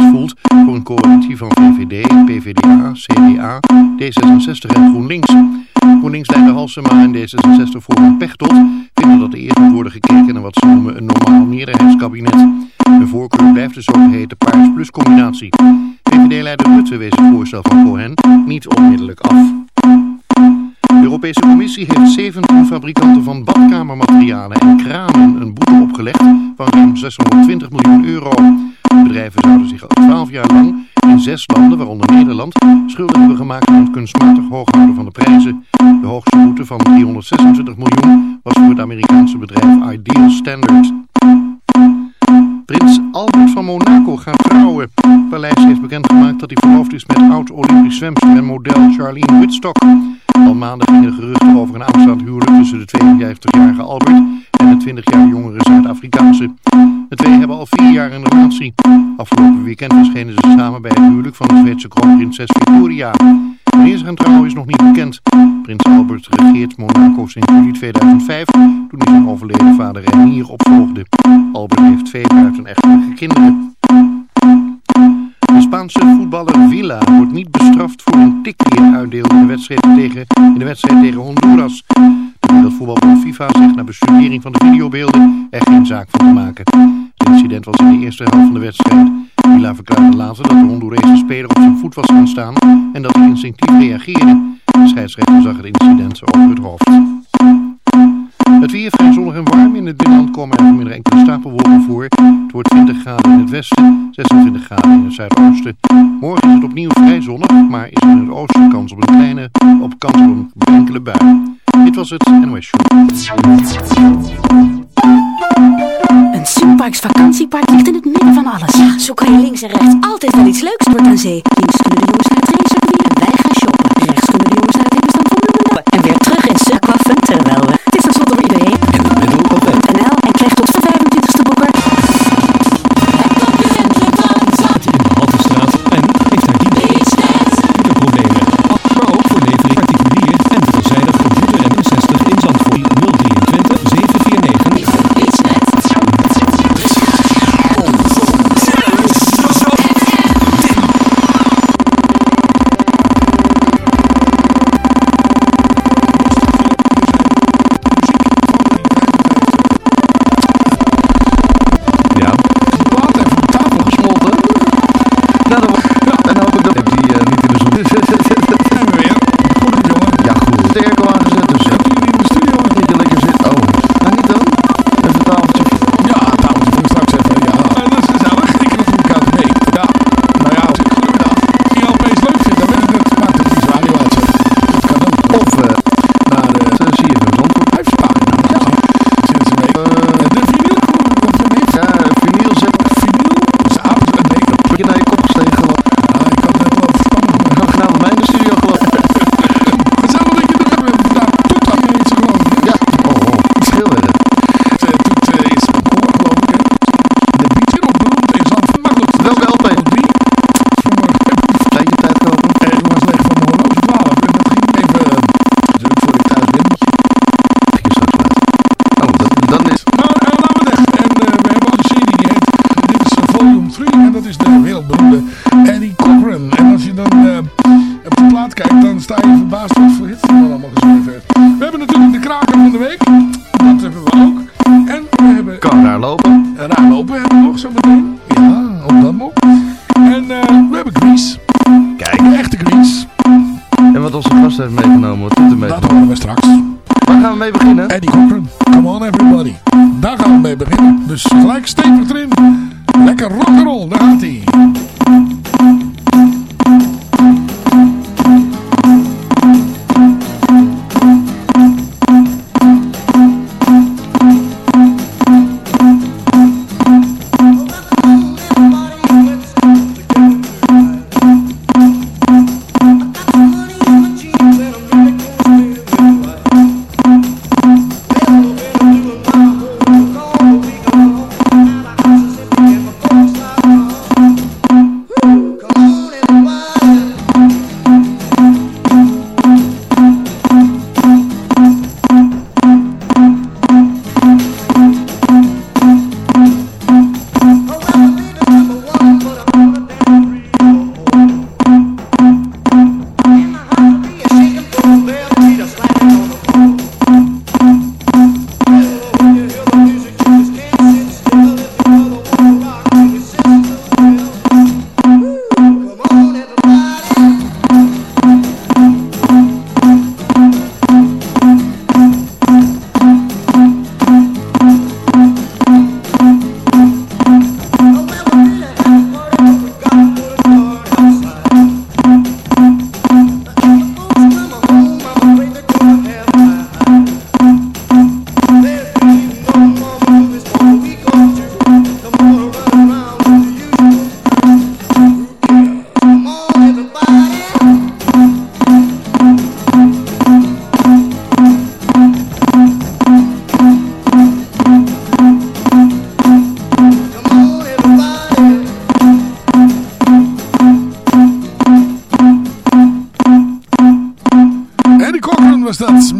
voelt voor een coalitie van VVD, PvdA, CDA, D66 en GroenLinks. GroenLinks-leider Halsema en D66 voor Pechtold vinden dat er eerst moet worden gekeken naar wat ze noemen een normaal meerderheidskabinet. De voorkeur blijft de zogeheten Paars Plus combinatie. VVD-leider Rutte wees het voorstel van Cohen niet onmiddellijk af. De Europese Commissie heeft 17 fabrikanten van badkamermaterialen en kranen een boete opgelegd van ruim 620 miljoen euro. Bedrijven zouden zich al 12 jaar lang in zes landen, waaronder Nederland, schuldig hebben gemaakt aan het kunstmatig hooghouden van de prijzen. De hoogste boete van 326 miljoen was voor het Amerikaanse bedrijf Ideal Standard. Prins Albert van Monaco gaat trouwen. Paleis heeft bekendgemaakt dat hij verloofd is met oud-Olympisch zwemster en model Charlene Whitstock. Al maanden gingen geruchten over een aanstaand huwelijk tussen de 52-jarige Albert en de 20 jaar jongere Zuid-Afrikaanse. De twee hebben al vier jaar een relatie. Afgelopen weekend verschenen ze samen bij het huwelijk van de Zweedse kroonprinses Victoria. Wanneer ze gaan is nog niet bekend. Prins Albert regeert Monaco sinds juli 2005, toen hij zijn overleden vader Renier opvolgde. Albert heeft twee buitenechtelijke kinderen. De Spaanse voetballer Villa wordt niet bestraft voor een tik die in de wedstrijd tegen, in de wedstrijd tegen Honduras. De Wereldvoetbalbond FIFA zegt na bestudering van de videobeelden er geen zaak van te maken. Het incident was in de eerste helft van de wedstrijd. Villa verklaarde later dat de Hondurese speler op zijn voet was gaan staan en dat hij instinctief reageerde. De scheidsrechter zag het incident over het hoofd. Het weer vrij zonnig en warm. In het binnenland komen er vanmiddag enkele stapelwolken voor. Het wordt 20 graden in het westen, 26 graden in het zuidoosten. Morgen is het opnieuw vrij zonnig, maar is er in het oosten kans op een kleine, op kans op een enkele bui. Dit was het NOS Show. Een Sunparks vakantiepark ligt in het midden van alles. Ja, zo kan je links en rechts altijd wel iets leuks doen aan zee. Links kunnen de jongens naar het trainingscircuit en wij gaan shoppen. Rechts kunnen de jongens naar het eeuwbestand van Bloemendaal. En weer terug in Aquafun, terwijl we...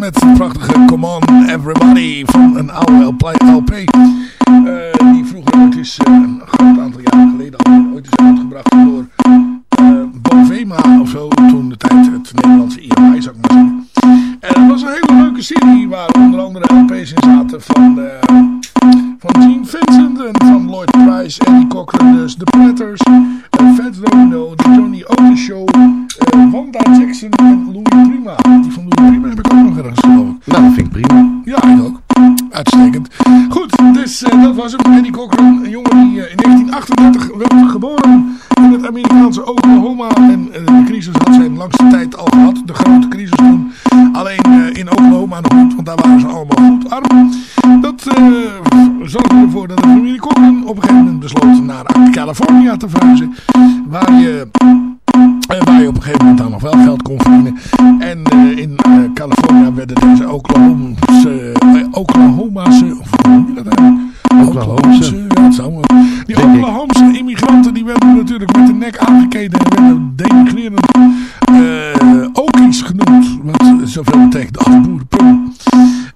met zijn prachtige Come On Everybody van een oude LP. Uh, eh, die vroeger ook is eh, De Hamse immigranten die werden natuurlijk met de nek aangekeken en werden denigrerend eh, uh, Okies genoemd. want zoveel betekent als.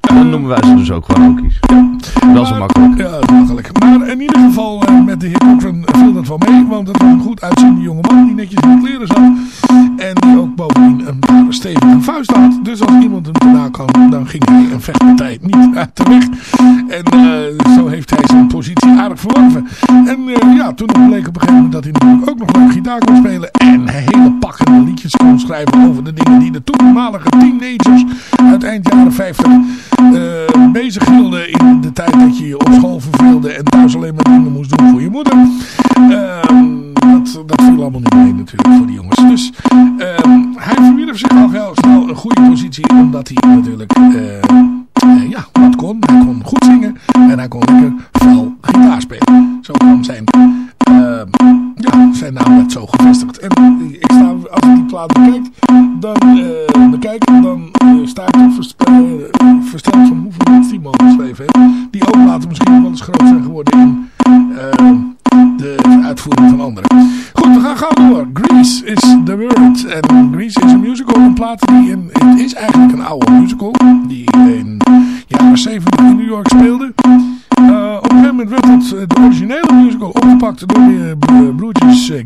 En dan noemen wij ze dus ook gewoon Okies. Ja. Dat is eh, makkelijk. Ja, dat is makkelijk. Maar in ieder geval eh, met de heer Cochran viel dat wel mee, want het was een goed uitziende jongeman die netjes in kleren zat. En die ook bovendien een stevige vuist had. anders groot zijn geworden in ehm, de uitvoering van anderen. Goed, we gaan gauw door. Grease is the word. En Grease is een musical, een plaat die in, het is eigenlijk een oude musical, die in jaren 70 in New York speelde. Eh, op een gegeven moment werd het, eh, de originele musical opgepakt door de Blue eh,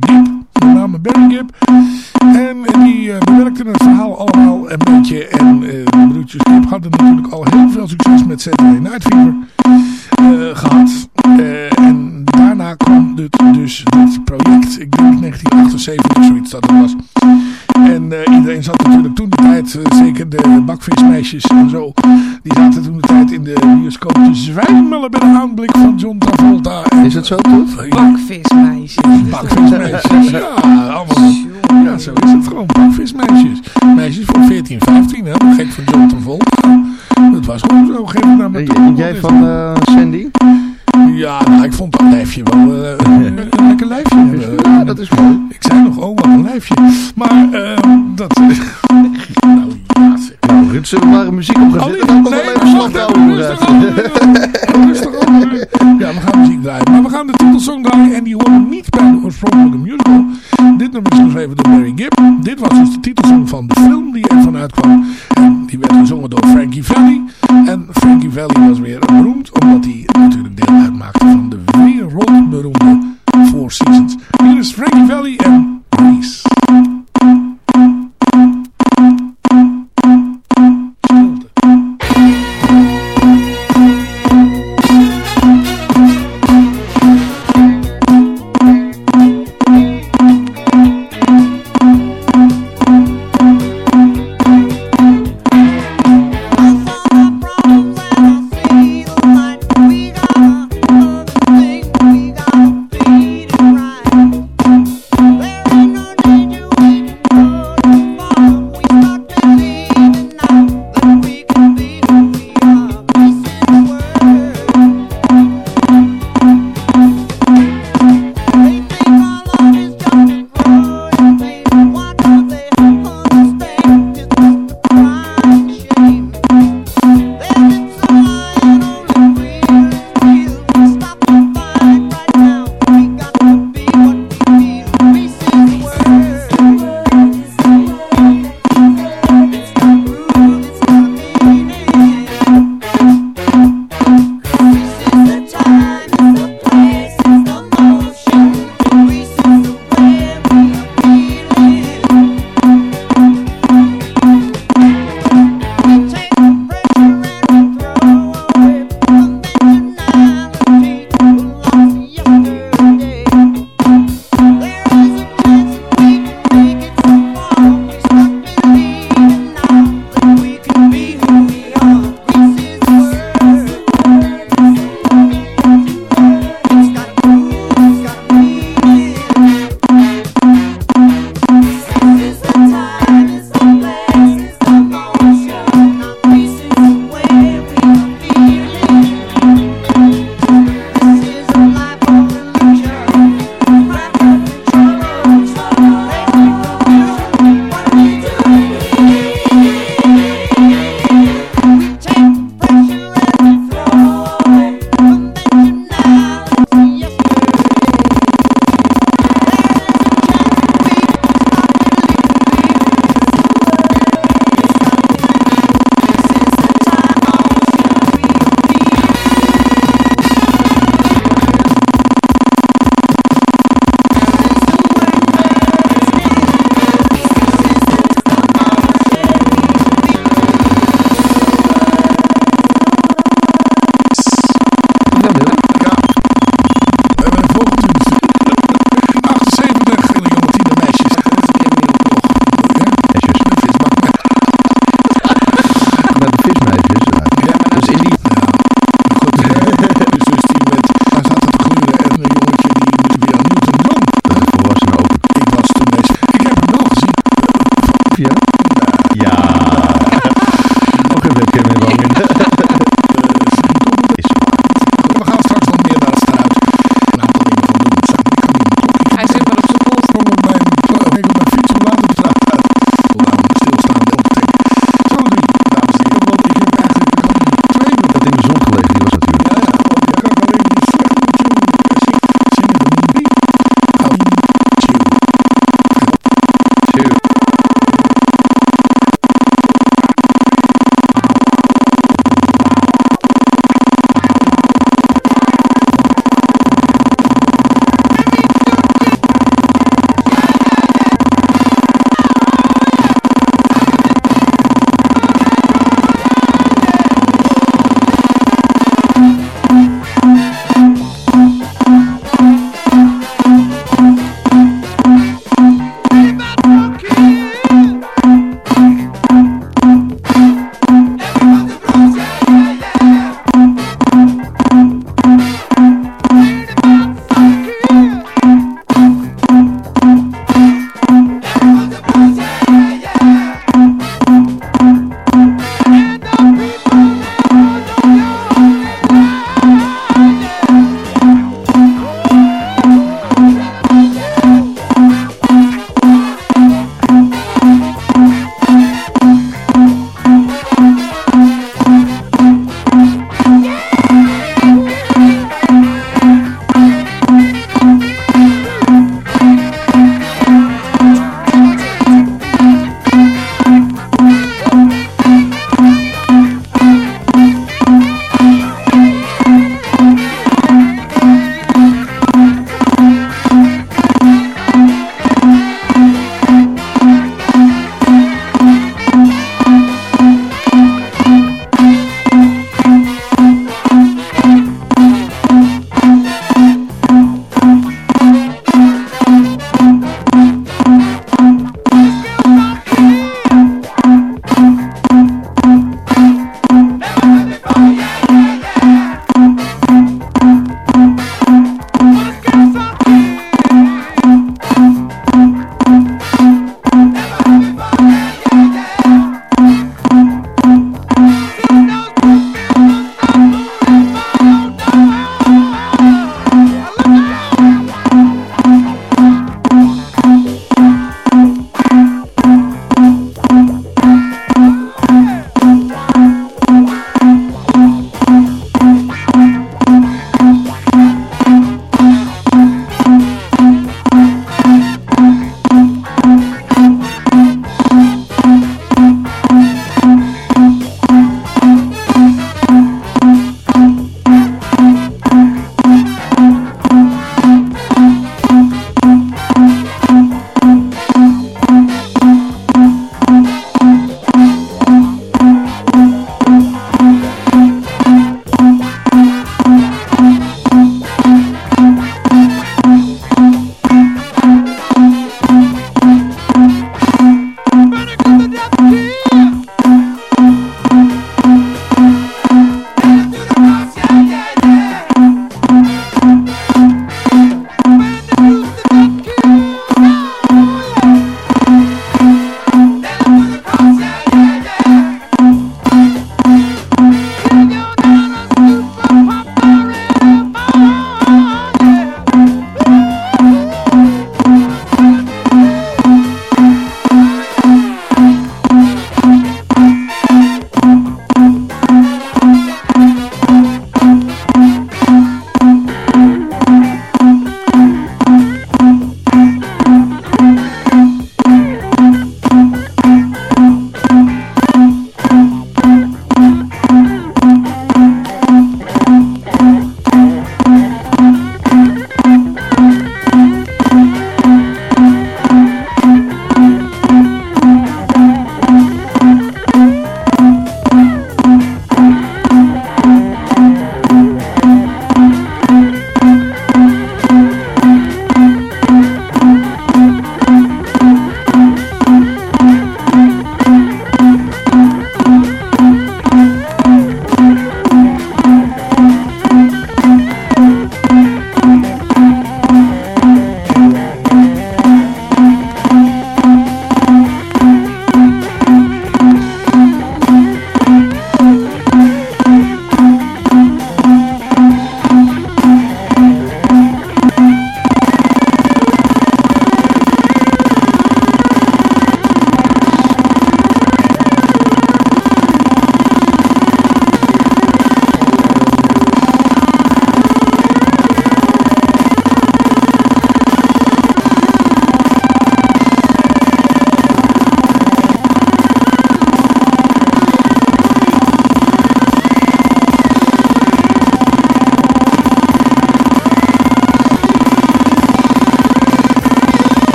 nee, slot Ja, we gaan muziek draaien. Maar we gaan de titelsong draaien en die hoort niet bij de oorspronkelijke musical. Dit nummer is geschreven door Barry Gibb. Dit was dus de titelsong van de film die er vanuit kwam. En die werd gezongen door Frankie Valli. En Frankie Valli was weer een beroemde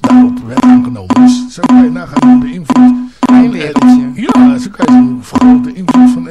daarop werd aangenomen. Dus zo kan je nagaan de invloed. Een. Ja, zo kan je de invloed van